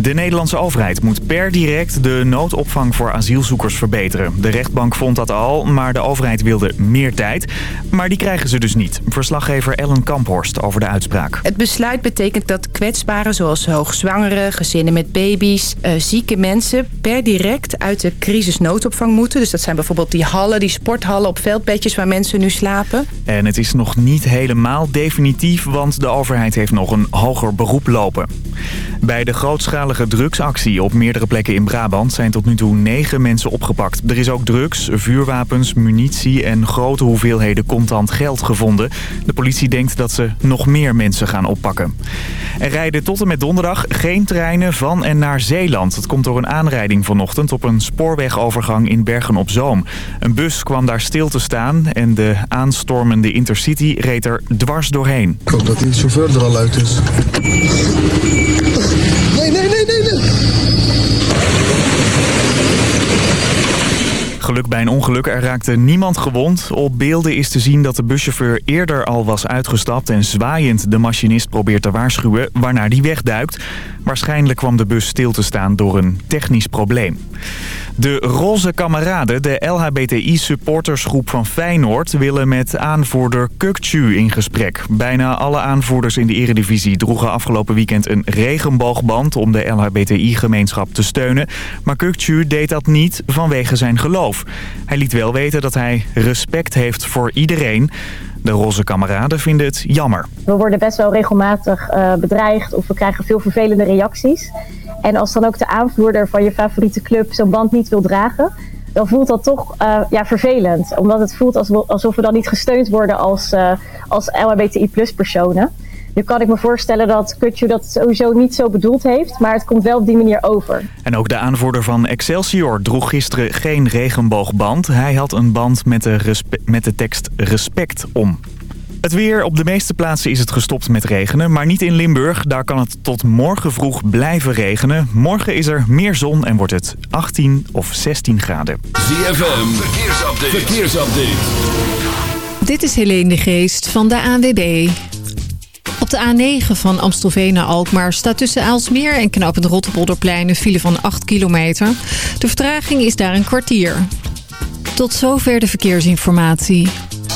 De Nederlandse overheid moet per direct de noodopvang voor asielzoekers verbeteren. De rechtbank vond dat al, maar de overheid wilde meer tijd. Maar die krijgen ze dus niet. Verslaggever Ellen Kamphorst over de uitspraak. Het besluit betekent dat kwetsbaren zoals hoogzwangeren, gezinnen met baby's, uh, zieke mensen... per direct uit de crisisnoodopvang moeten. Dus dat zijn bijvoorbeeld die hallen, die sporthallen op veldbedjes waar mensen nu slapen. En het is nog niet helemaal definitief, want de overheid heeft nog een hoger beroep lopen. Bij de grootschalige drugsactie op meerdere plekken in Brabant zijn tot nu toe negen mensen opgepakt. Er is ook drugs, vuurwapens, munitie en grote hoeveelheden contant geld gevonden. De politie denkt dat ze nog meer mensen gaan oppakken. Er rijden tot en met donderdag geen treinen van en naar Zeeland. Het komt door een aanrijding vanochtend op een spoorwegovergang in Bergen-op-Zoom. Een bus kwam daar stil te staan en de aanstormende Intercity reed er dwars doorheen. Ik hoop dat die chauffeur er al uit is. Geluk bij een ongeluk, er raakte niemand gewond. Op beelden is te zien dat de buschauffeur eerder al was uitgestapt... en zwaaiend de machinist probeert te waarschuwen, waarna die wegduikt. Waarschijnlijk kwam de bus stil te staan door een technisch probleem. De Roze Kameraden, de LHBTI-supportersgroep van Feyenoord... willen met aanvoerder Kukcu in gesprek. Bijna alle aanvoerders in de eredivisie droegen afgelopen weekend een regenboogband... om de LHBTI-gemeenschap te steunen. Maar Kukcu deed dat niet vanwege zijn geloof. Hij liet wel weten dat hij respect heeft voor iedereen... De roze kameraden vinden het jammer. We worden best wel regelmatig uh, bedreigd of we krijgen veel vervelende reacties. En als dan ook de aanvoerder van je favoriete club zo'n band niet wil dragen... dan voelt dat toch uh, ja, vervelend. Omdat het voelt alsof we dan niet gesteund worden als, uh, als LHBTI plus personen. Nu kan ik me voorstellen dat Kutju dat sowieso niet zo bedoeld heeft, maar het komt wel op die manier over. En ook de aanvoerder van Excelsior droeg gisteren geen regenboogband. Hij had een band met de, met de tekst respect om. Het weer. Op de meeste plaatsen is het gestopt met regenen, maar niet in Limburg. Daar kan het tot morgen vroeg blijven regenen. Morgen is er meer zon en wordt het 18 of 16 graden. ZFM, verkeersupdate. verkeersupdate. Dit is Helene de Geest van de ANWB. Op de A9 van Amstelveen naar Alkmaar staat tussen Aalsmeer en knooppunt Rotterpolderplein een file van 8 kilometer. De vertraging is daar een kwartier. Tot zover de verkeersinformatie.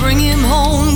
Bring him home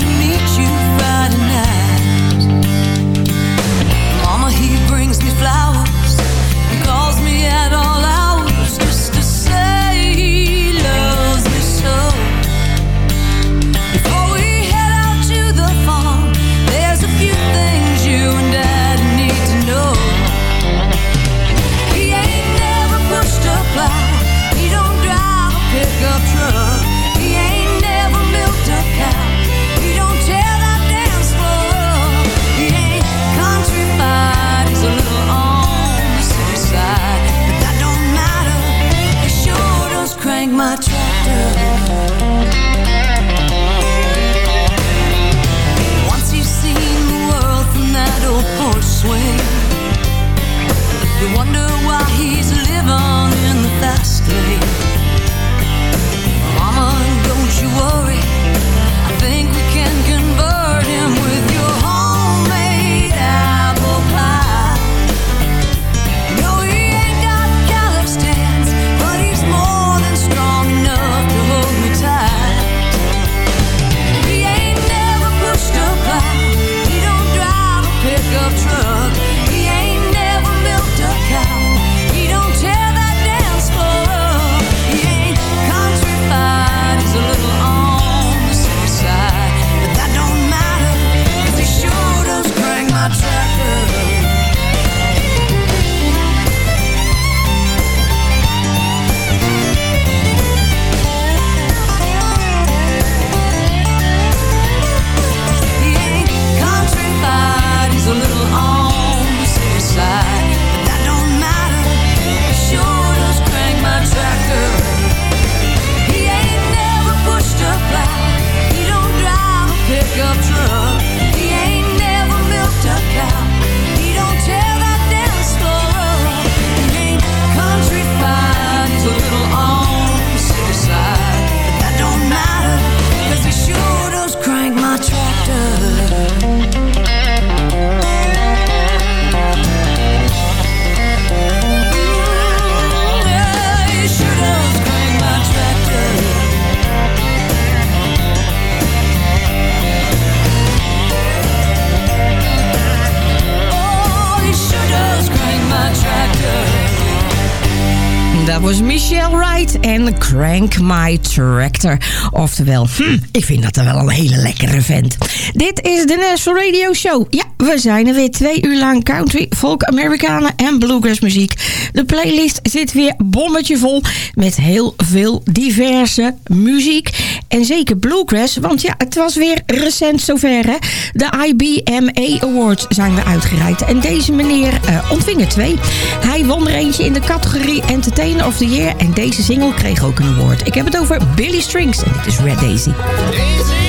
Crank My Tractor. Oftewel, hm, ik vind dat er wel een hele lekkere vent. Dit is de Nashville Radio Show. Ja, we zijn er weer twee uur lang country, folk, Amerikanen en bluegrass muziek. De playlist zit weer bommetje vol met heel veel diverse muziek. En zeker bluegrass, want ja, het was weer recent zover hè. De IBMA Awards zijn weer uitgereikt. En deze meneer uh, ontving er twee. Hij won er eentje in de categorie Entertainer of the Year. En deze single kreeg ook een award. Ik heb het over Billy Strings en dit is Red Daisy. Daisy,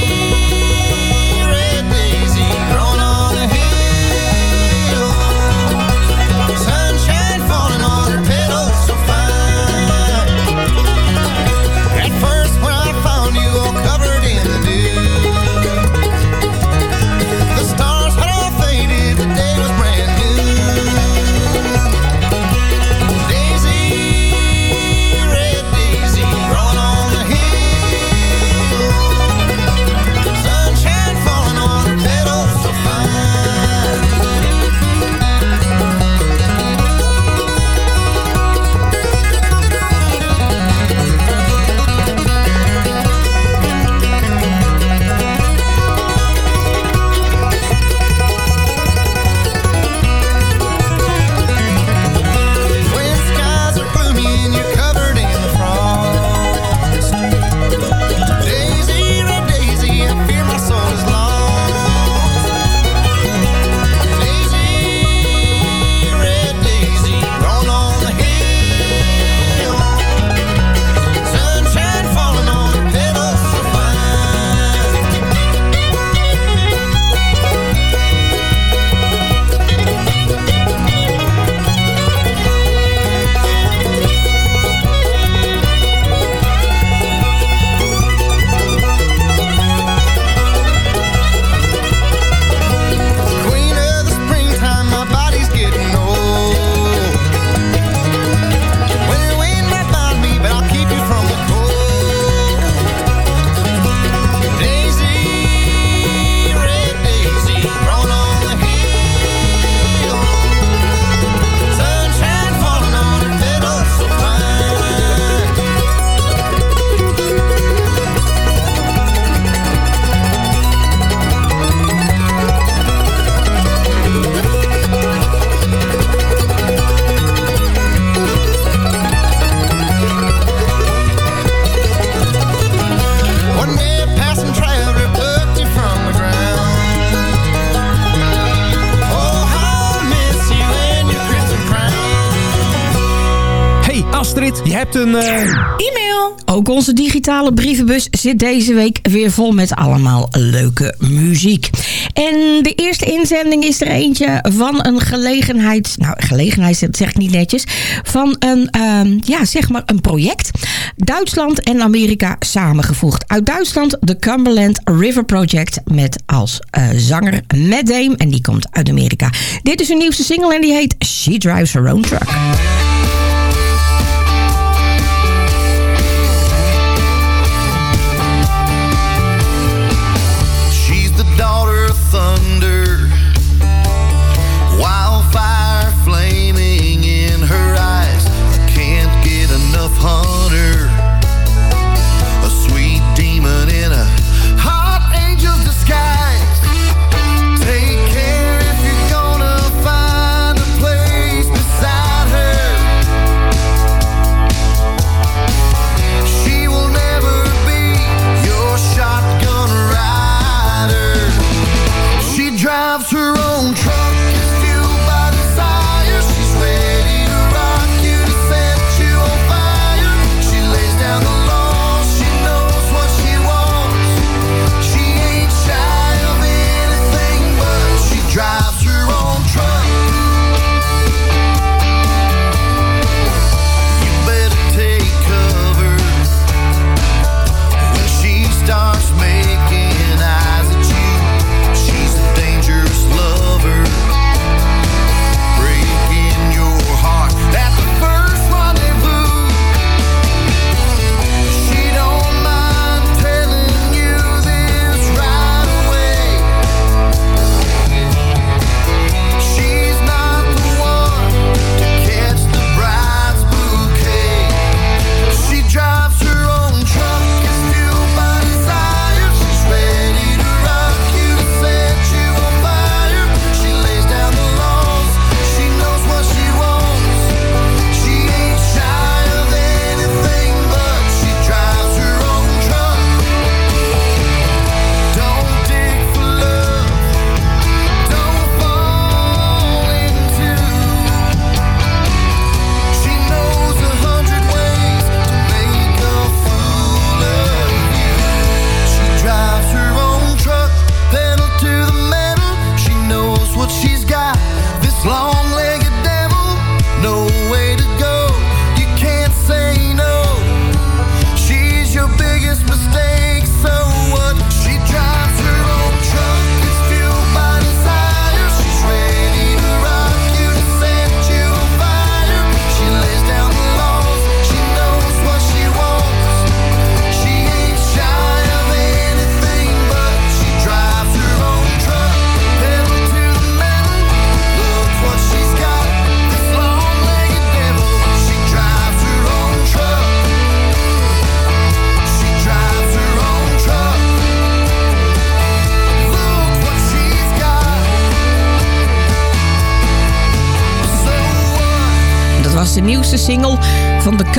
digitale brievenbus zit deze week weer vol met allemaal leuke muziek. En de eerste inzending is er eentje van een gelegenheid... Nou, gelegenheid zeg ik niet netjes. Van een, ehm, ja, zeg maar een project. Duitsland en Amerika samengevoegd. Uit Duitsland de Cumberland River Project met als eh, zanger Matt Dame. En die komt uit Amerika. Dit is hun nieuwste single en die heet She Drives Her Own Truck.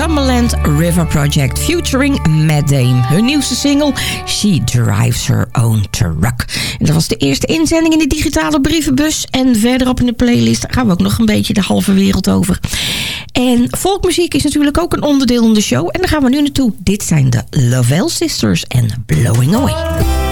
Cumberland River Project featuring Matt Dame. Hun nieuwste single She Drives Her Own Truck. Dat was de eerste inzending in de digitale brievenbus. En verderop in de playlist gaan we ook nog een beetje de halve wereld over. En folkmuziek is natuurlijk ook een onderdeel van de show. En daar gaan we nu naartoe. Dit zijn de Lovell Sisters en Blowing Away.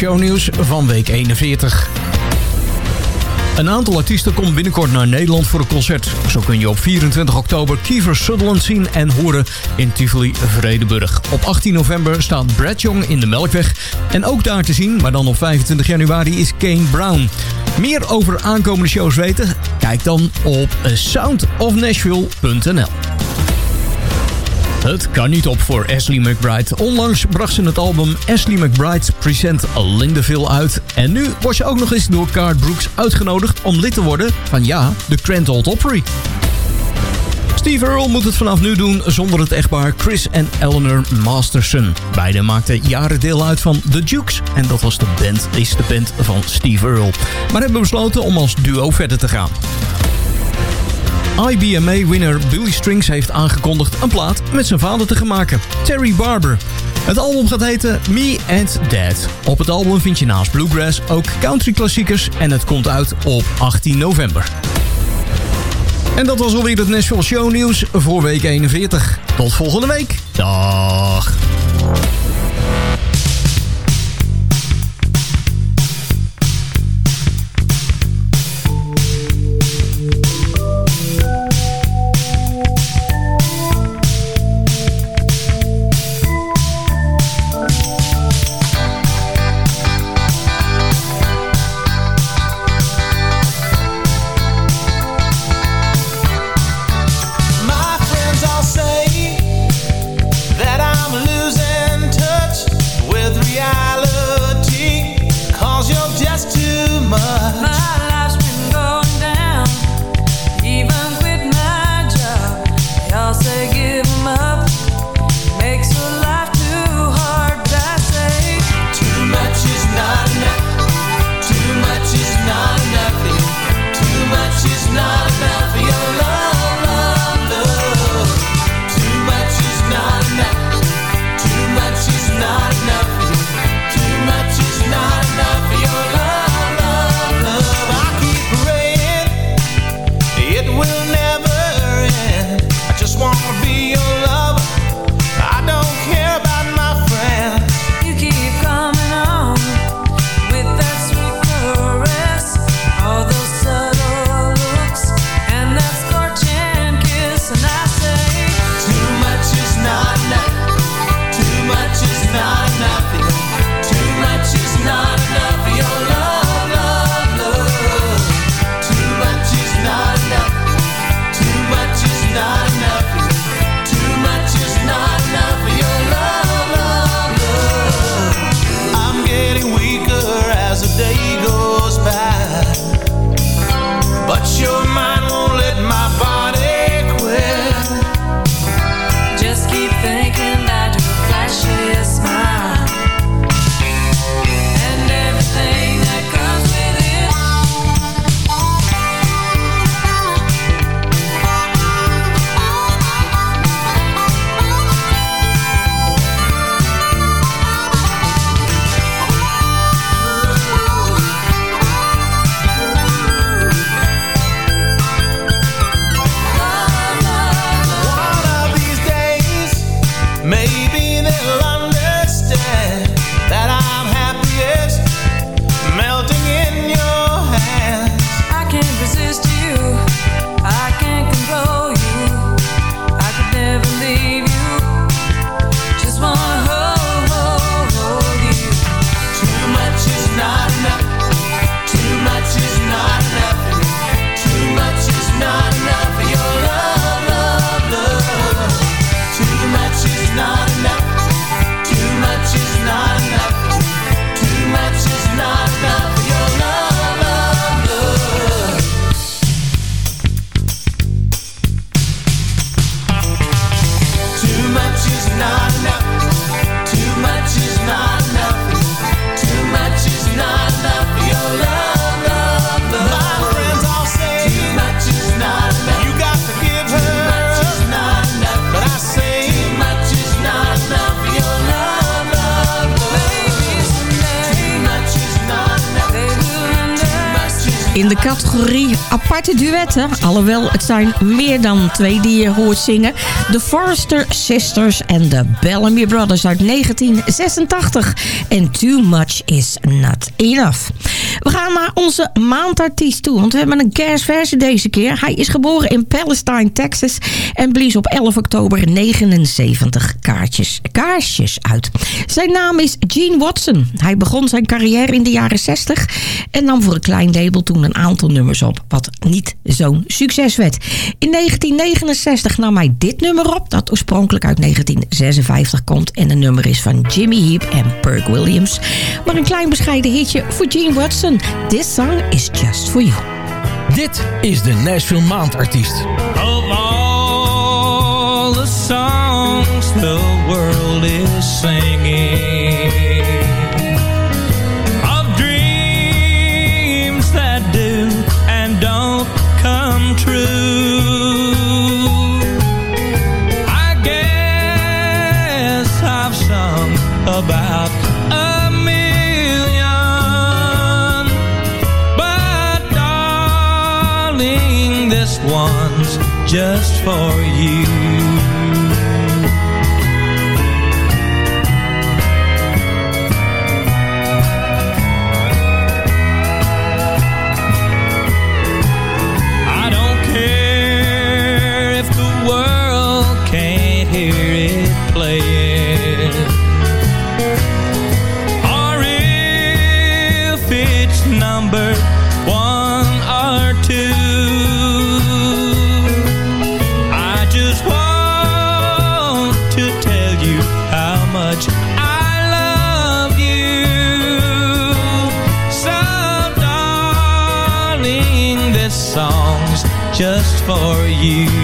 Shownieuws van week 41. Een aantal artiesten komt binnenkort naar Nederland voor een concert. Zo kun je op 24 oktober Kiefer Sutherland zien en horen in Tivoli Vredenburg. Op 18 november staat Brad Young in de Melkweg. En ook daar te zien, maar dan op 25 januari, is Kane Brown. Meer over aankomende shows weten? Kijk dan op soundofnashville.nl het kan niet op voor Ashley McBride. Onlangs bracht ze het album Ashley McBride Present Lindeville uit. En nu wordt ze ook nog eens door Card Brooks uitgenodigd om lid te worden van ja, de Grand Ole Opry. Steve Earle moet het vanaf nu doen zonder het echtpaar Chris en Eleanor Masterson. Beiden maakten jaren deel uit van The Dukes. En dat was de band, is de band van Steve Earle. Maar hebben besloten om als duo verder te gaan. IBMA-winner Billy Strings heeft aangekondigd een plaat met zijn vader te gaan maken, Terry Barber. Het album gaat heten Me and Dad. Op het album vind je naast bluegrass ook country klassiekers en het komt uit op 18 november. En dat was alweer het Nashville Show nieuws voor week 41. Tot volgende week. Dag. Aparte duetten, alhoewel het zijn meer dan twee die je hoort zingen. De Forrester Sisters en de Bellamy Brothers uit 1986. En Too Much Is Not Enough. We gaan naar onze maandartiest toe, want we hebben een kerstversie deze keer. Hij is geboren in Palestine, Texas en blies op 11 oktober 79 kaartjes, kaarsjes uit. Zijn naam is Gene Watson. Hij begon zijn carrière in de jaren 60 en nam voor een klein label toen een aantal nummers op, wat niet zo'n succes werd. In 1969 nam hij dit nummer op, dat oorspronkelijk uit 1956 komt en een nummer is van Jimmy Heap en Perk Williams. Maar een klein bescheiden hitje voor Gene Watson. This song is just for you. Dit is de Nashville Maandartiest. Of all the songs the world is singing just for you for you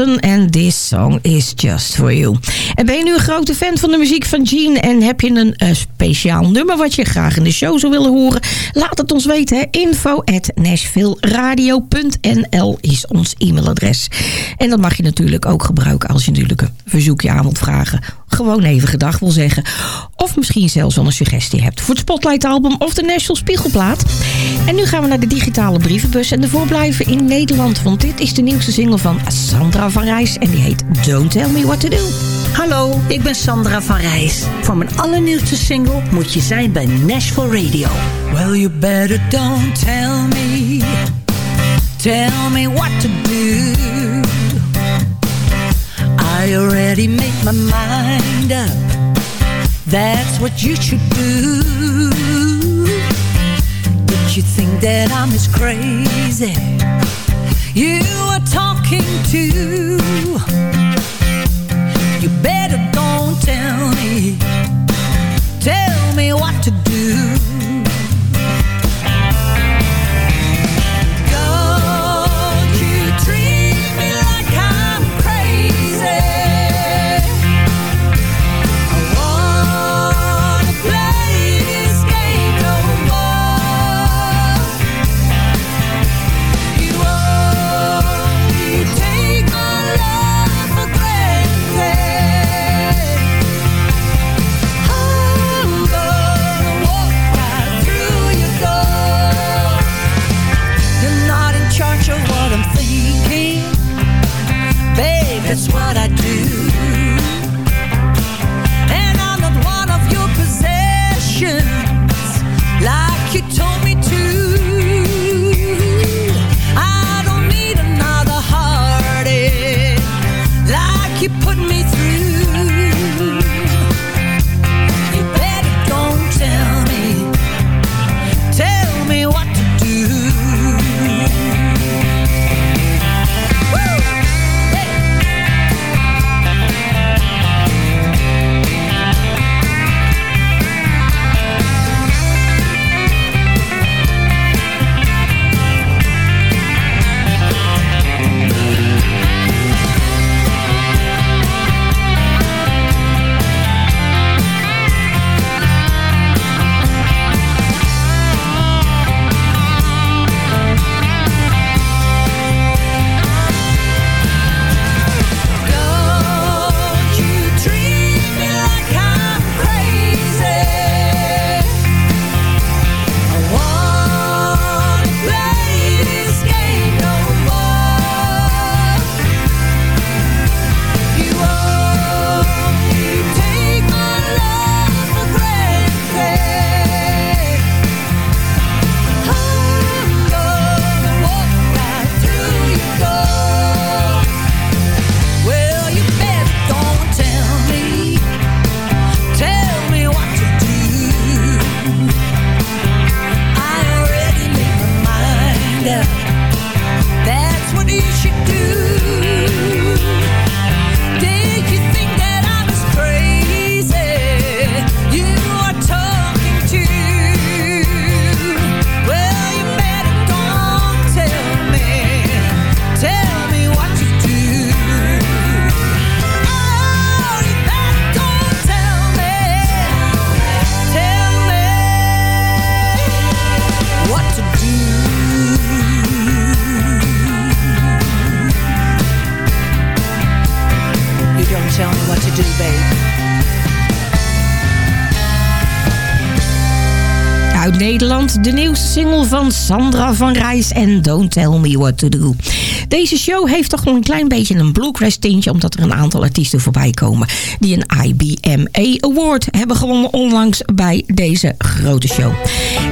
En This Song Is Just For You. En ben je nu een grote fan van de muziek van Gene en heb je een eh, speciaal nummer wat je graag in de show zou willen horen? Laat het ons weten. hè. Info is ons e-mailadres. En dat mag je natuurlijk ook gebruiken als je natuurlijk een verzoekje aan wilt vragen. Gewoon even gedag wil zeggen. Of misschien zelfs wel een suggestie hebt voor het Spotlight album of de Nashville Spiegelplaat. En nu gaan we naar de digitale brievenbus en de voorblijven in Nederland. Want dit is de nieuwste single van Sandra van Rijs en die heet Don't Tell Me What To Do. Hallo, ik ben Sandra van Rijs. Voor mijn allernieuwste single moet je zijn bij Nashville Radio. Well, you better don't tell me. Tell me what to do. I already made my mind up. That's what you should do. Did you think that I'm as crazy? You are talking to. Single van Sandra van Rijs en Don't Tell Me What To Do. Deze show heeft toch wel een klein beetje een bluegrass tintje... omdat er een aantal artiesten voorbij komen... die een IBMA Award hebben gewonnen onlangs bij deze grote show.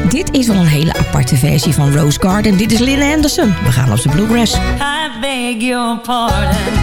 Dit is wel een hele aparte versie van Rose Garden. Dit is Lynn Anderson. We gaan op de bluegrass. I beg your pardon.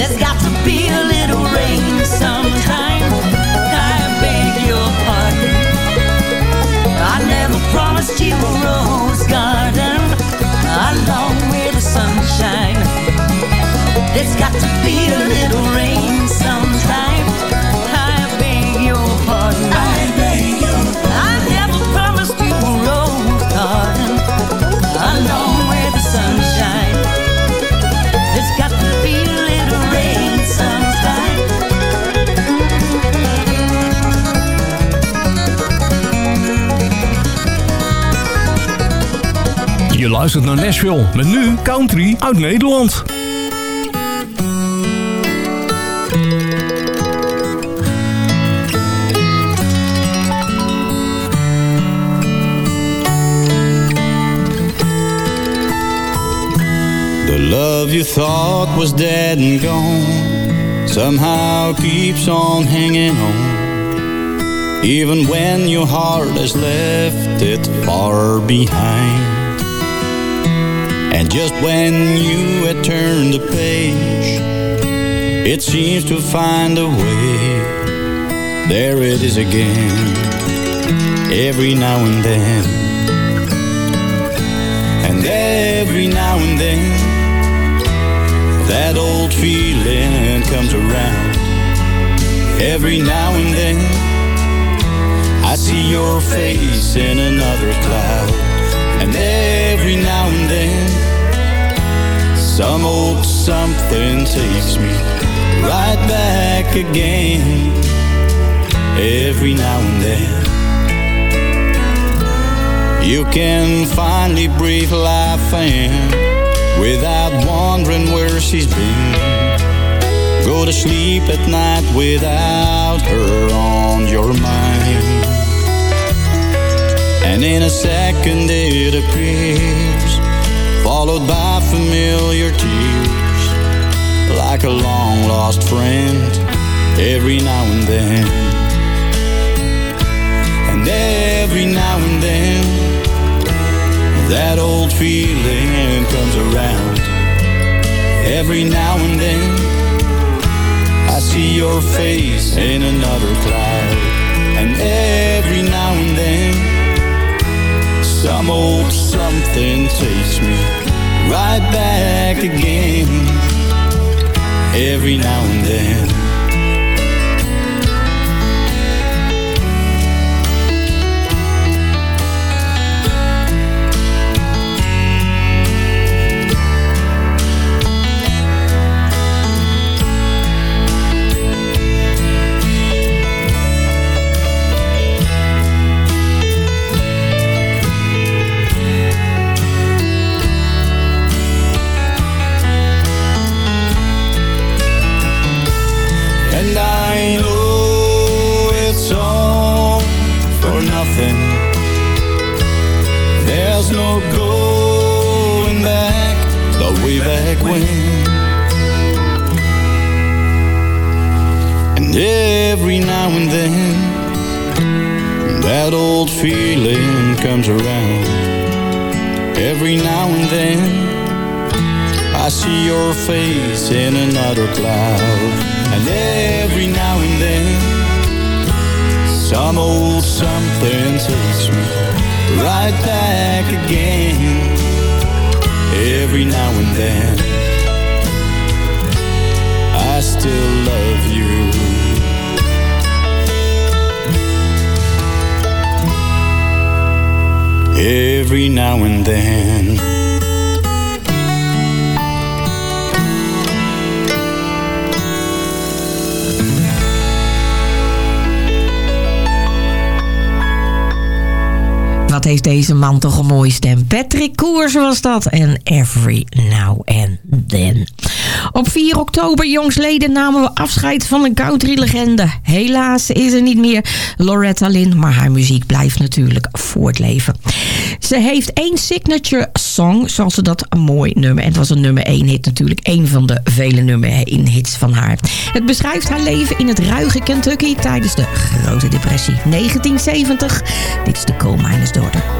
There's got to be a little rain sometime. There's got to be a little rain sometime. Luistert naar Nashville. Met nu country uit Nederland. The love you thought was dead and gone somehow keeps on hanging on, even when your heart has left it far behind. And just when you had turned the page, it seems to find a way. There it is again, every now and then. And every now and then that old feeling comes around every now and then I see your face in another cloud and every now and then some old something takes me right back again every now and then you can finally breathe life in without wondering where she's been. Go to sleep at night without her on your mind. And in a second it appears, followed by familiar tears, like a long lost friend every now and then. And every now and then, that old feeling comes around. Every now and then, I see your face in another cloud. And every now and then, some old something takes me right back again. Every now and then. Back. And every now and then, that old feeling comes around. Every now and then, I see your face in another cloud. And every now and then, some old something takes me right back again. Every now and then, still love you. Every now and then. Wat heeft deze man toch een mooie stem. Patrick Koers was dat. En Every Now and Then. Op 4 oktober, jongsleden, namen we afscheid van een country-legende. Helaas is er niet meer Loretta Lynn, maar haar muziek blijft natuurlijk voortleven. Ze heeft één signature song, zoals ze dat een mooi nummer. En het was een nummer 1 hit natuurlijk. Een van de vele nummer 1 hits van haar. Het beschrijft haar leven in het ruige Kentucky tijdens de Grote Depressie 1970. Dit is de Coal Miner's Daughter.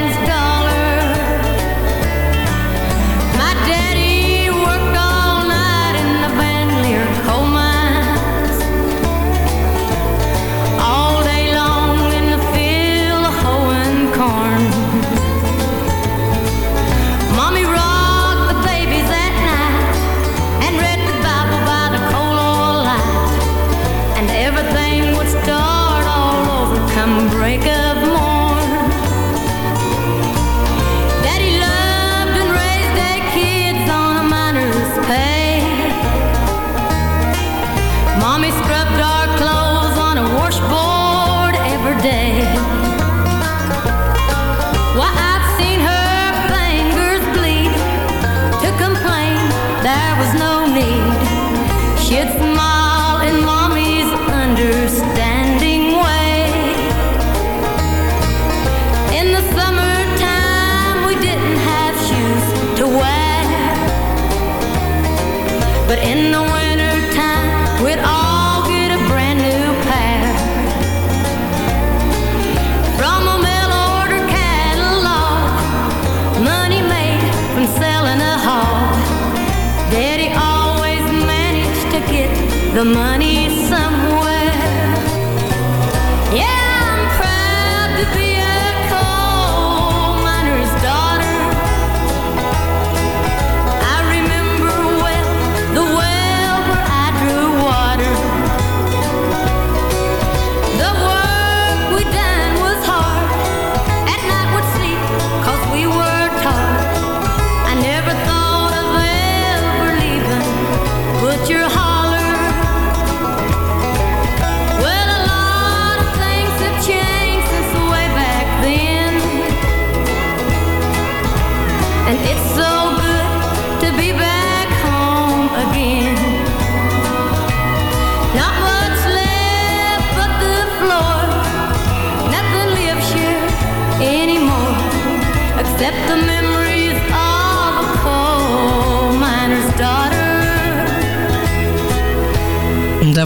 the money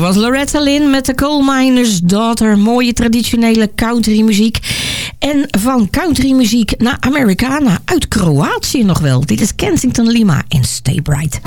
was Loretta Lynn met de Coal Miner's Daughter. Mooie traditionele countrymuziek. En van countrymuziek naar Americana uit Kroatië nog wel. Dit is Kensington Lima en Stay Bright.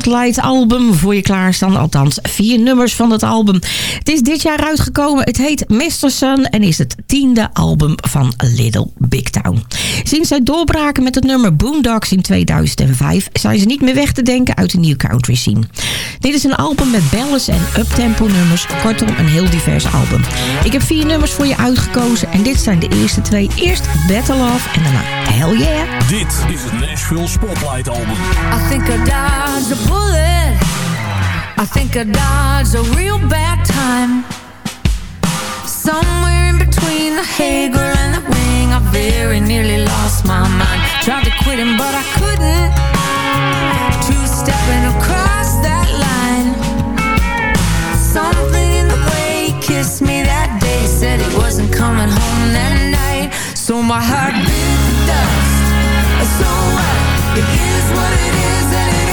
Spotlight album voor je klaarstaan. Althans, vier nummers van het album. Het is dit jaar uitgekomen. Het heet Mr. Sun en is het tiende album van Little Big Town. Sinds zij doorbraken met het nummer Boondocks in 2005... zijn ze niet meer weg te denken uit de new country scene. Dit is een album met ballads en uptempo nummers. Kortom, een heel divers album. Ik heb vier nummers voor je uitgekozen en dit zijn de eerste twee. Eerst Better Love en daarna Hell Yeah. Dit is het Nashville Spotlight Album. I think I a bullet I think I dodged a real bad time. Somewhere in between the Hager and the ring I very nearly lost my mind. Tried to quit him but I couldn't. Two-stepping across that line. Something in the way he kissed me that day. Said he wasn't coming home that night. So my heart beat the dust. So what? It is what it is and it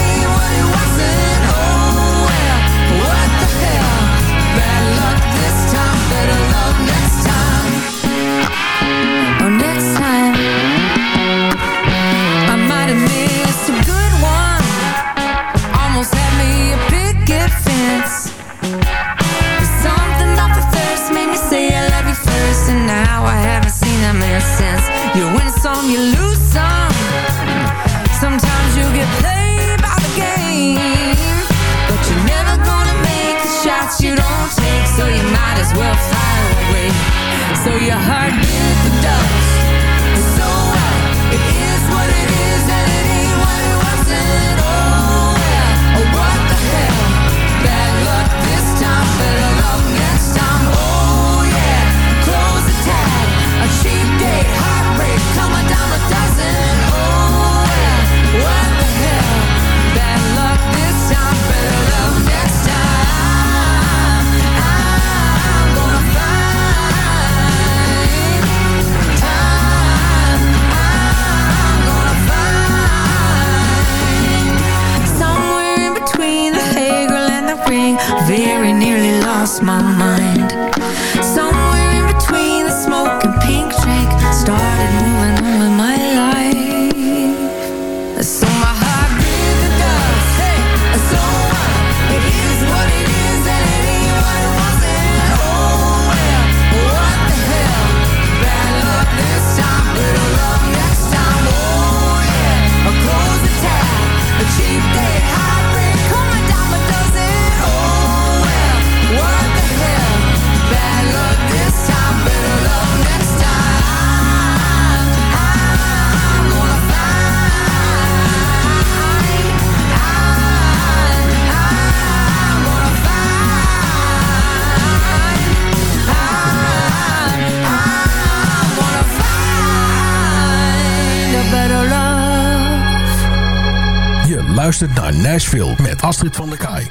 luistert naar Nashville met Astrid van der Kaai.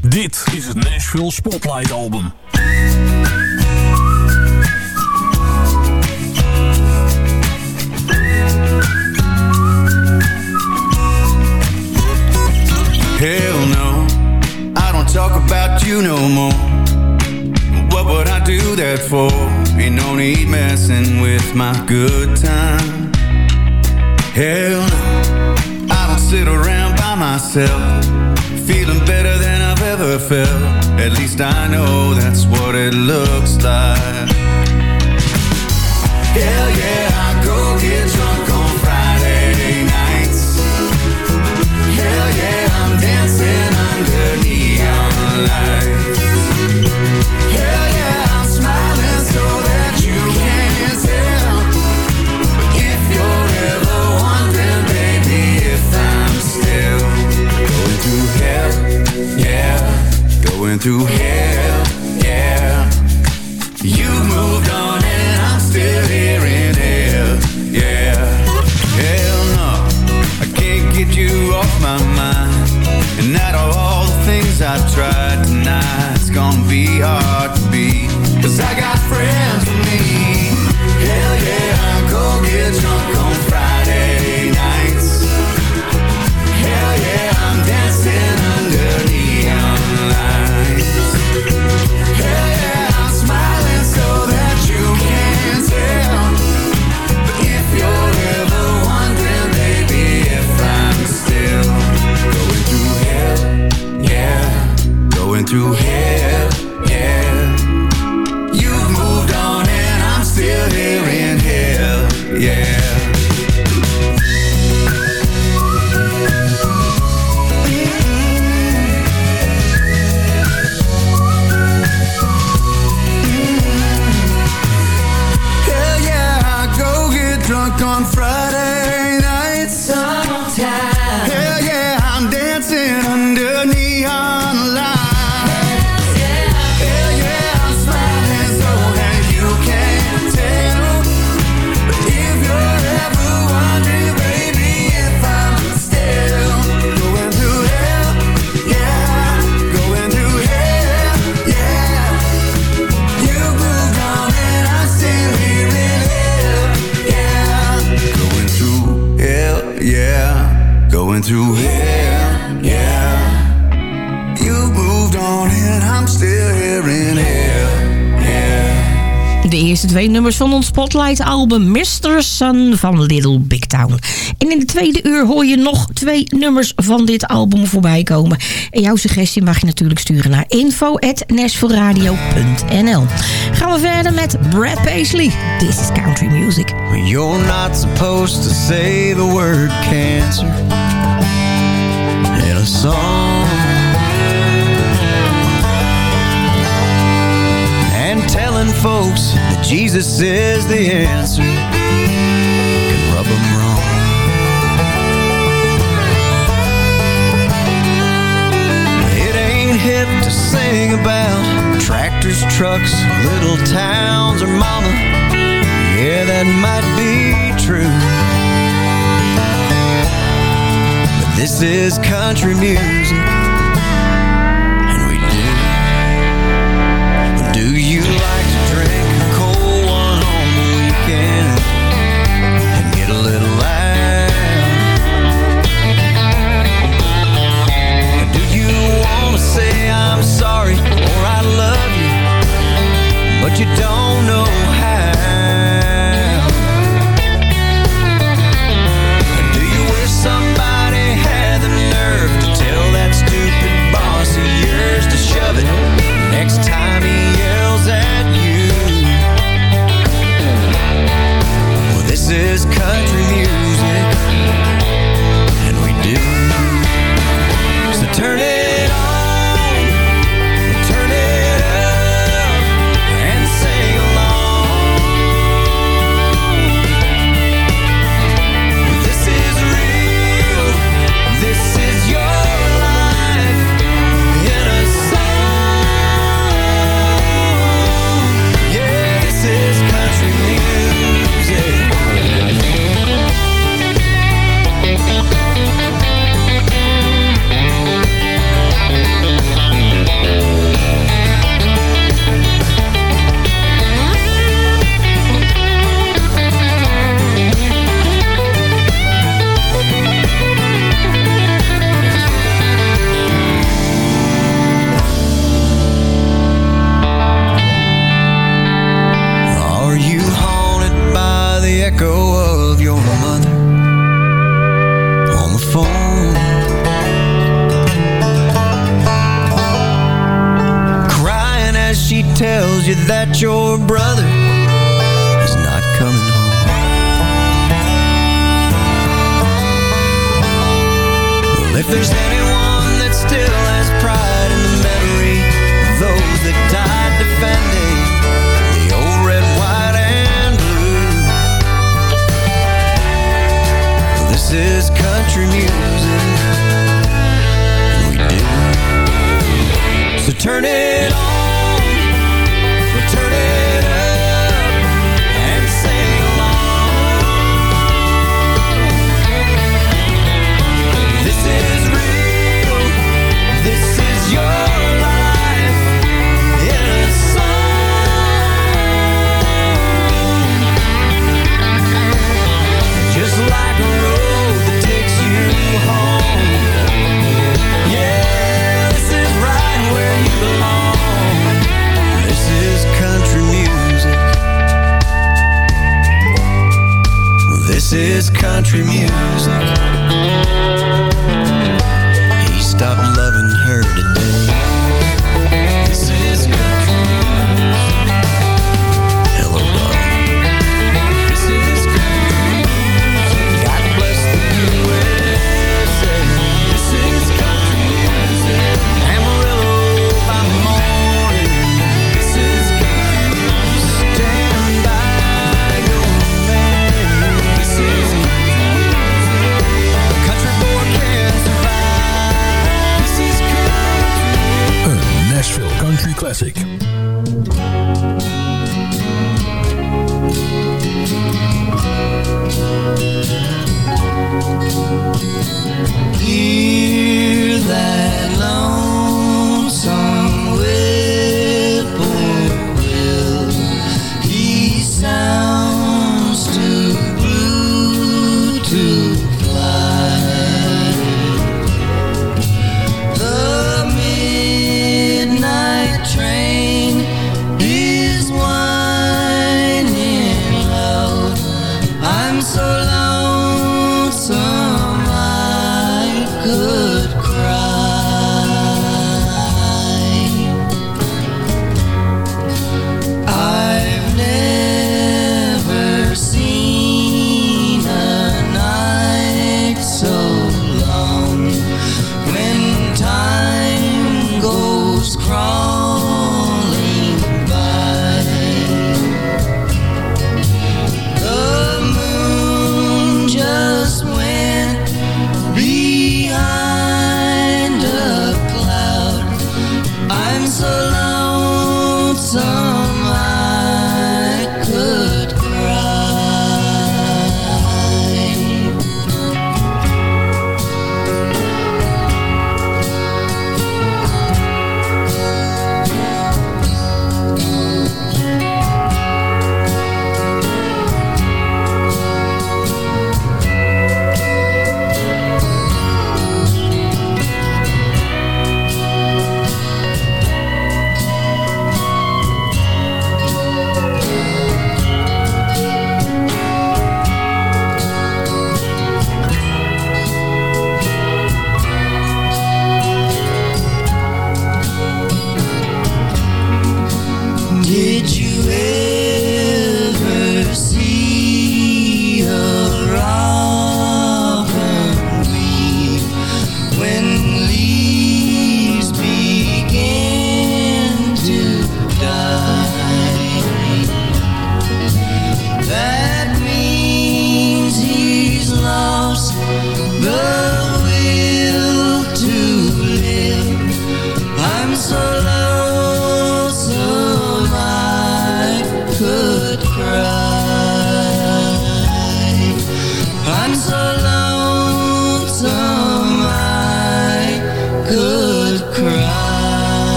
Dit is het Nashville Spotlight Album. Hell no, I don't talk about you no more. What would I do that for? Ain't no need messing with my good time. Hell no. sit around by myself Feeling better than I've ever felt. At least I know that's what it looks like. Hell yeah. been through hell, yeah. You moved on and I'm still here in hell, yeah. Hell no, I can't get you off my mind. And out of all the things I've tried, tonight, it's gonna be hard. van ons Spotlight album Mr. Sun van Little Big Town. En in de tweede uur hoor je nog twee nummers van dit album voorbij komen. En jouw suggestie mag je natuurlijk sturen naar info.nashforradio.nl Gaan we verder met Brad Paisley. This is country music. You're not supposed to say the word cancer in a song telling folks that Jesus is the answer can rub them wrong. It ain't hip to sing about tractors, trucks, little towns, or mama. Yeah, that might be true. But this is country music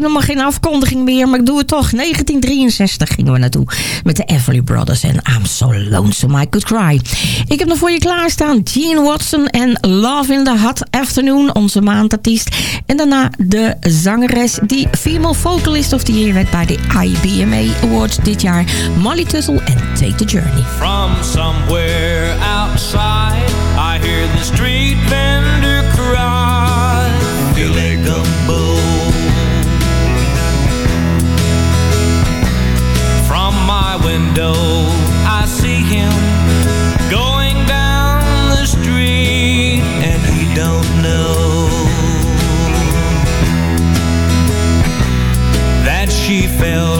helemaal geen afkondiging meer, maar ik doe het toch. 1963 gingen we naartoe met de Everly Brothers en I'm So Lonesome I Could Cry. Ik heb nog voor je klaarstaan Gene Watson en Love in the Hot Afternoon, onze maandartiest. En daarna de zangeres die Female Vocalist of the Year werd bij de IBMA Awards dit jaar. Molly Tussle en Take the Journey. From somewhere outside, I hear the street band. she fell